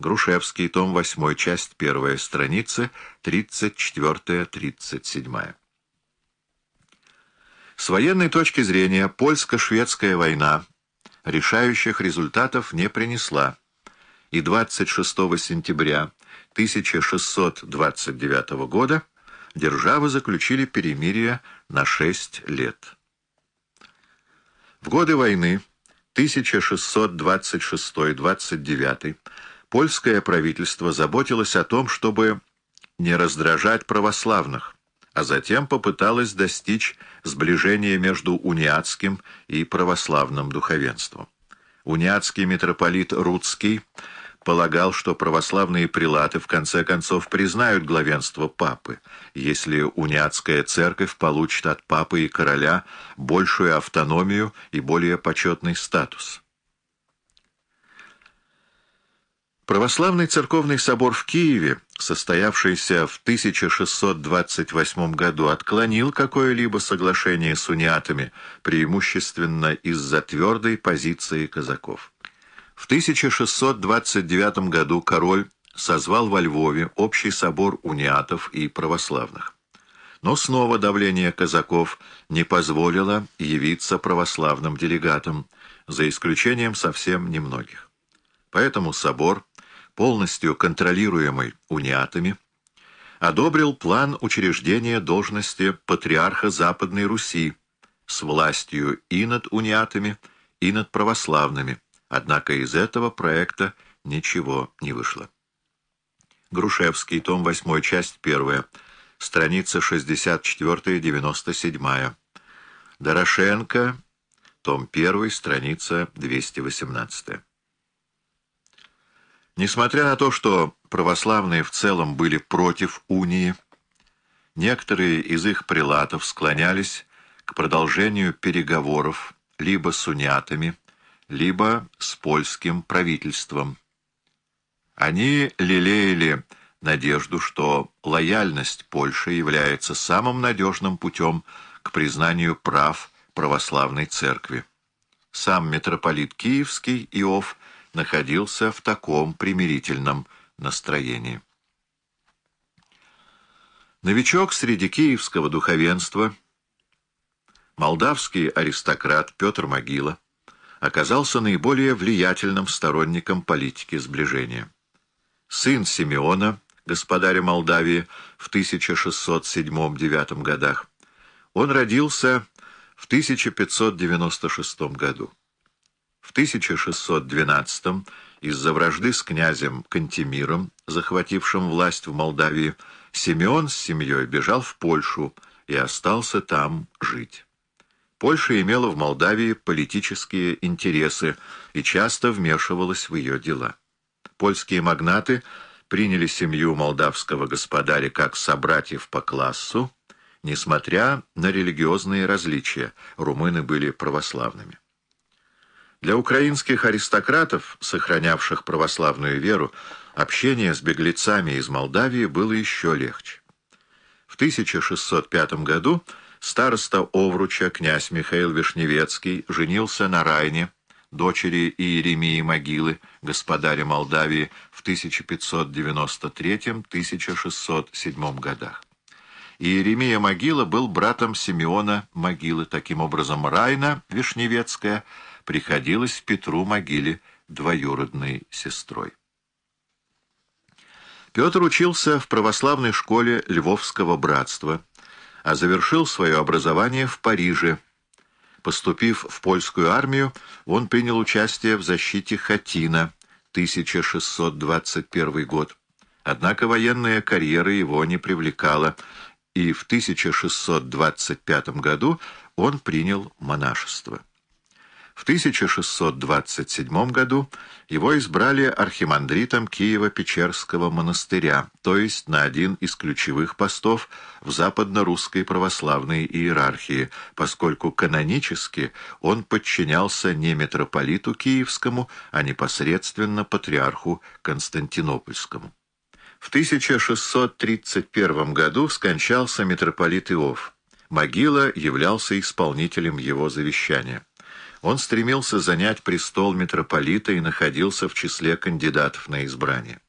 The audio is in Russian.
Грушевский, том 8, часть 1, страницы 34-37. С военной точки зрения польско-шведская война решающих результатов не принесла, и 26 сентября 1629 года державы заключили перемирие на 6 лет. В годы войны 1626-29 польское правительство заботилось о том, чтобы не раздражать православных, а затем попыталось достичь сближения между униатским и православным духовенством. Униатский митрополит Рудский полагал, что православные прилаты в конце концов признают главенство папы, если униатская церковь получит от папы и короля большую автономию и более почетный статус. Православный церковный собор в Киеве, состоявшийся в 1628 году, отклонил какое-либо соглашение с униатами, преимущественно из-за твердой позиции казаков. В 1629 году король созвал во Львове общий собор униатов и православных. Но снова давление казаков не позволило явиться православным делегатам, за исключением совсем немногих. Поэтому собор, полностью контролируемый униатами, одобрил план учреждения должности патриарха Западной Руси с властью и над униатами, и над православными, Однако из этого проекта ничего не вышло. Грушевский, том 8, часть 1, страница 64-97. Дорошенко, том 1, страница 218. Несмотря на то, что православные в целом были против унии, некоторые из их прилатов склонялись к продолжению переговоров либо с унятами, либо с польским правительством. Они лелеяли надежду, что лояльность Польши является самым надежным путем к признанию прав православной церкви. Сам митрополит Киевский Иов находился в таком примирительном настроении. Новичок среди киевского духовенства, молдавский аристократ Петр Могила, оказался наиболее влиятельным сторонником политики сближения. Сын Симеона, господаря Молдавии, в 1607-9 годах, он родился в 1596 году. В 1612 из-за вражды с князем Кантемиром, захватившим власть в Молдавии, Симеон с семьей бежал в Польшу и остался там жить. Польша имела в Молдавии политические интересы и часто вмешивалась в ее дела. Польские магнаты приняли семью молдавского господаря как собратьев по классу, несмотря на религиозные различия, румыны были православными. Для украинских аристократов, сохранявших православную веру, общение с беглецами из Молдавии было еще легче. В 1605 году Староста Овруча, князь Михаил Вишневецкий, женился на Райне, дочери Иеремии Могилы, господаря Молдавии, в 1593-1607 годах. Иеремия Могила был братом Симеона Могилы. Таким образом, Райна Вишневецкая приходилась Петру Могиле двоюродной сестрой. Петр учился в православной школе Львовского братства – а завершил свое образование в Париже. Поступив в польскую армию, он принял участие в защите Хатина, 1621 год. Однако военная карьера его не привлекала, и в 1625 году он принял монашество. В 1627 году его избрали архимандритом Киева-Печерского монастыря, то есть на один из ключевых постов в западно-русской православной иерархии, поскольку канонически он подчинялся не митрополиту Киевскому, а непосредственно патриарху Константинопольскому. В 1631 году скончался митрополит Иов. Могила являлся исполнителем его завещания. Он стремился занять престол митрополита и находился в числе кандидатов на избрание.